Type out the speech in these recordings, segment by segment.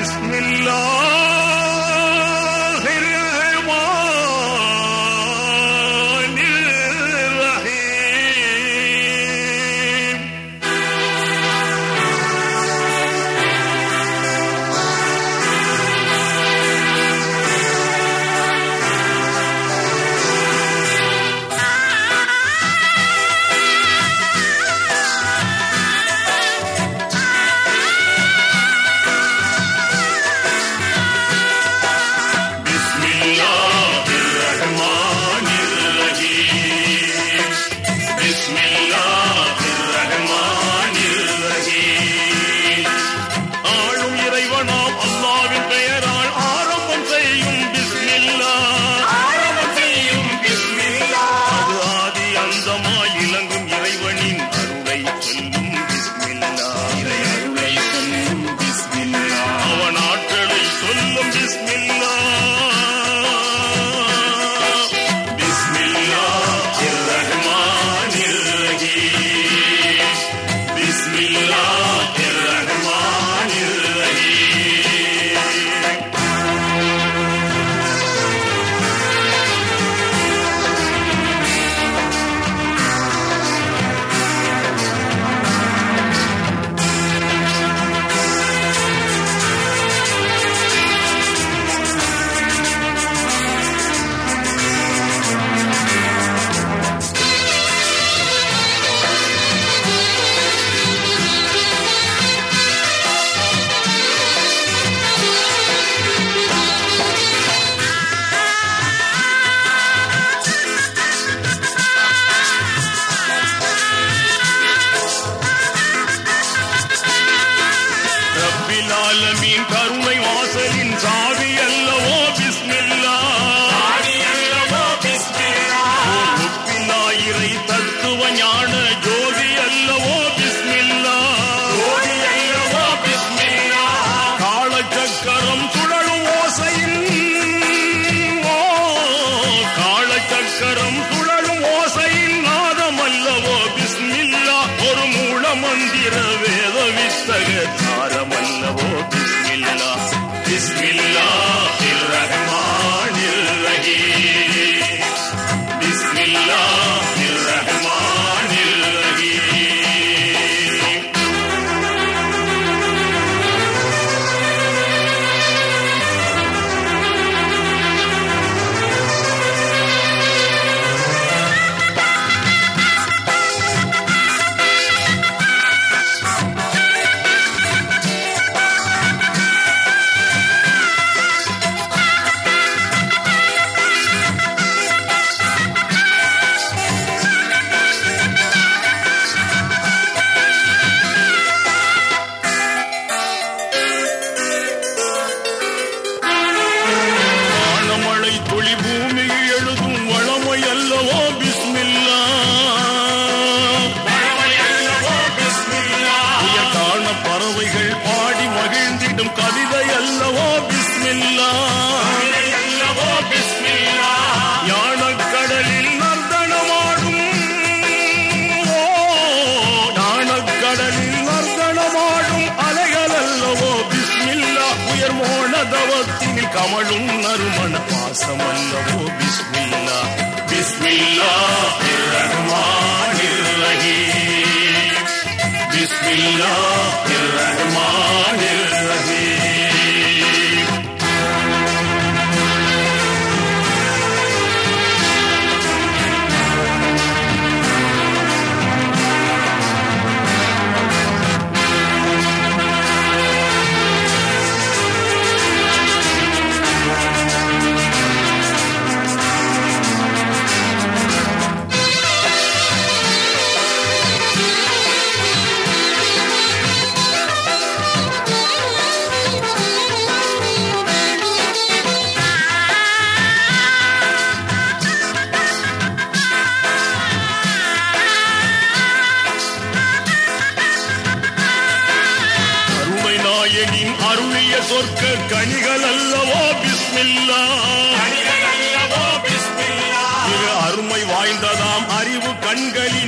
بسم الله ಮಂದಿರ ವೇದ ವಿಸ್ತಗ ತಾರಮಲ್ಲವೋ ಬಿಸ್ಮಿಲ್ಲ ಬಿಸ್ಮಿಲ್ಲ கோணதவத்தில் கமழும் நறுமண பாசமல்லவோ பிஸ்மில்லா பிஸ்மில்லா ரஹ்மானிர் ரஹீம் பிஸ்மில்லா நீ அருளிய சொற்க கனிகள் அல்லவோ பிஸ்மில்லா. அருமை வாய்ந்ததாம் அறிவு கண்களின்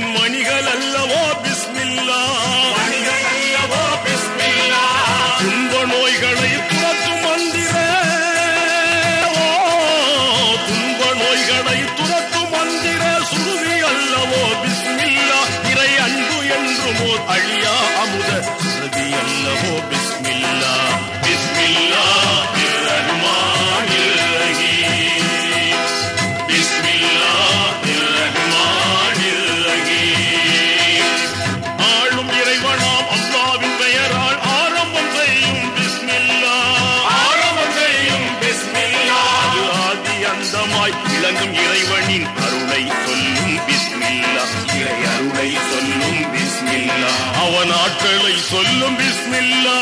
வழங்கும் இறைவனின் அருளை சொல்லும் பிஸ்மில்லா. இறை அருளை சொல்லும் பிஸ்மில்லா. அவன் ஆட்களை சொல்லும் பிஸ்மில்லா.